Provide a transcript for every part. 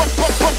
What, what, what?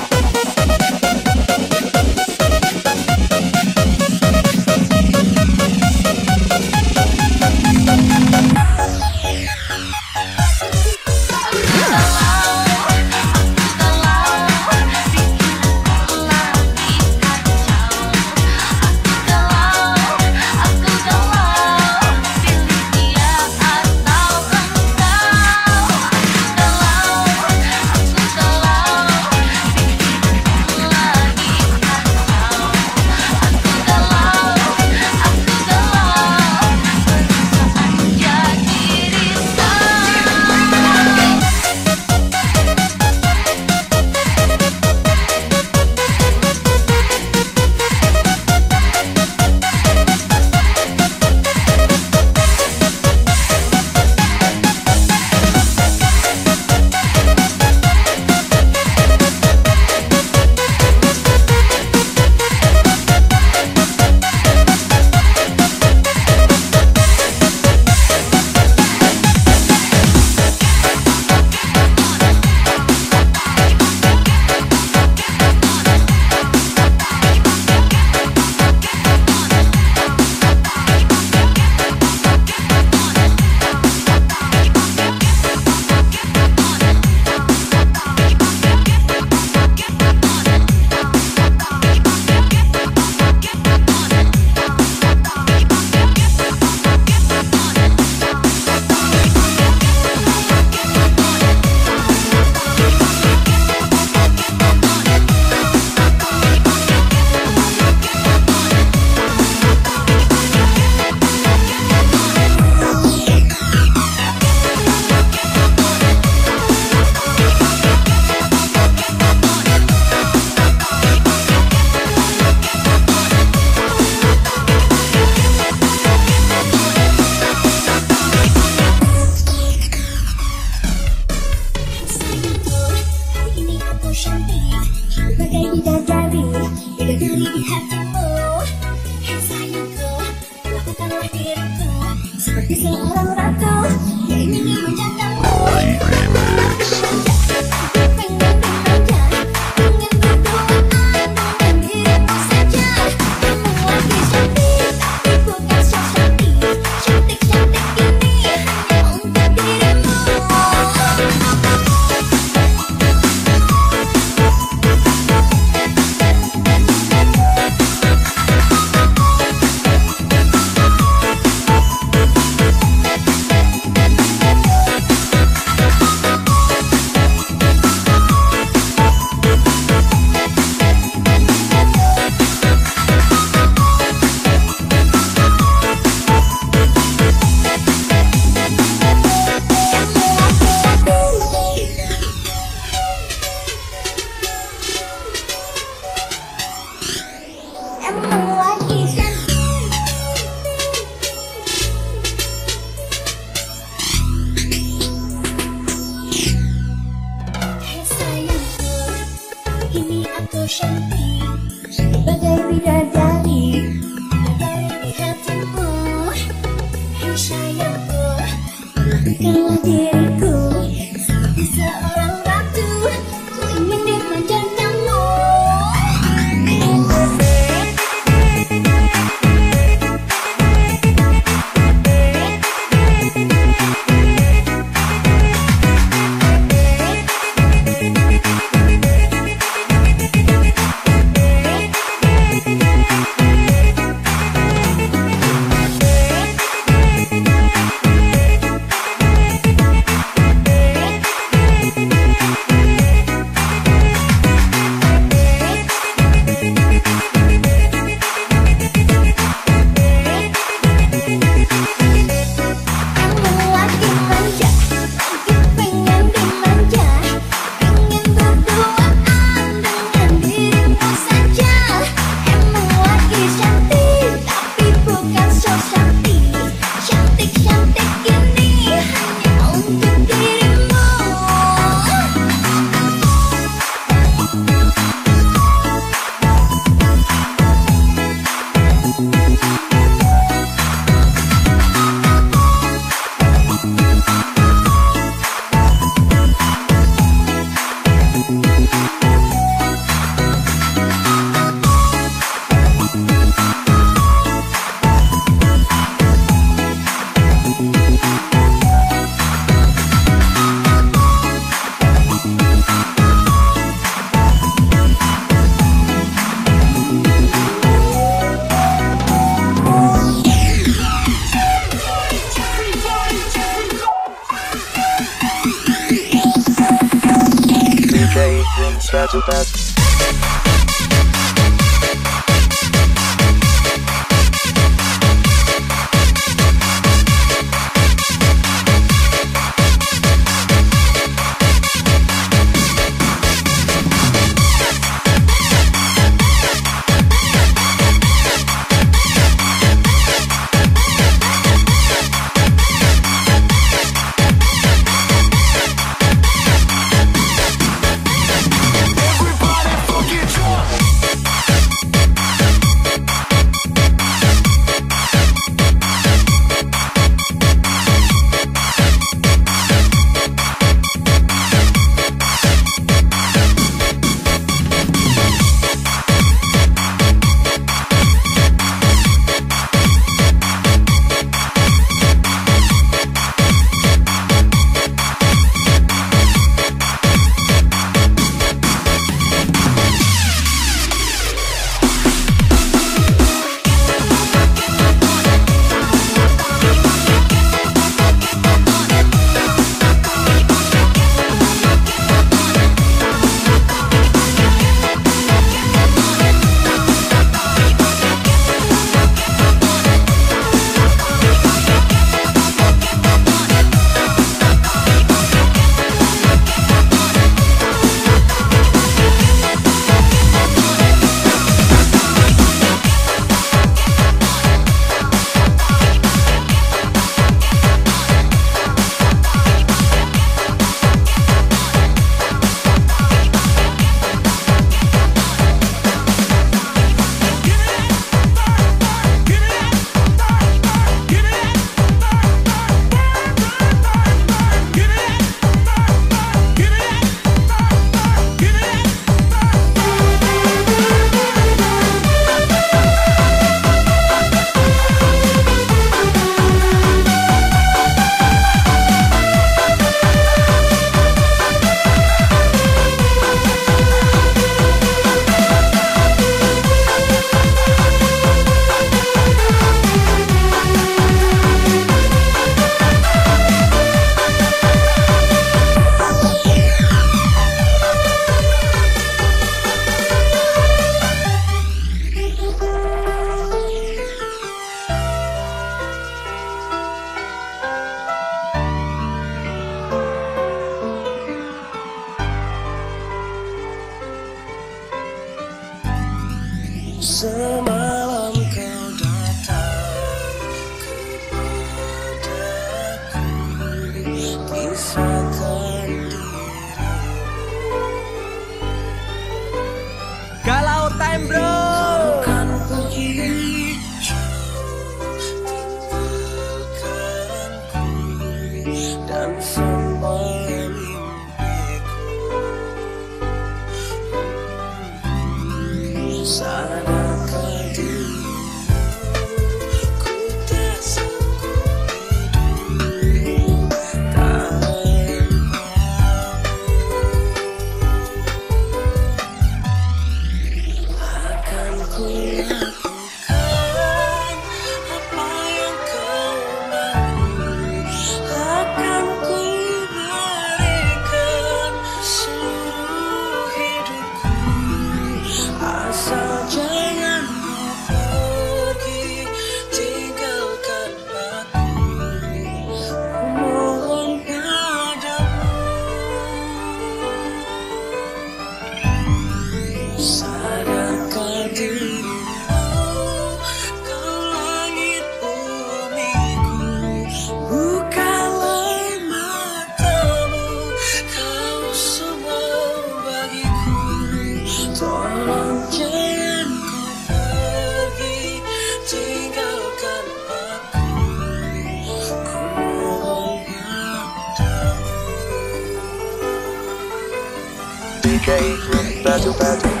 Batu Batu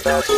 bad to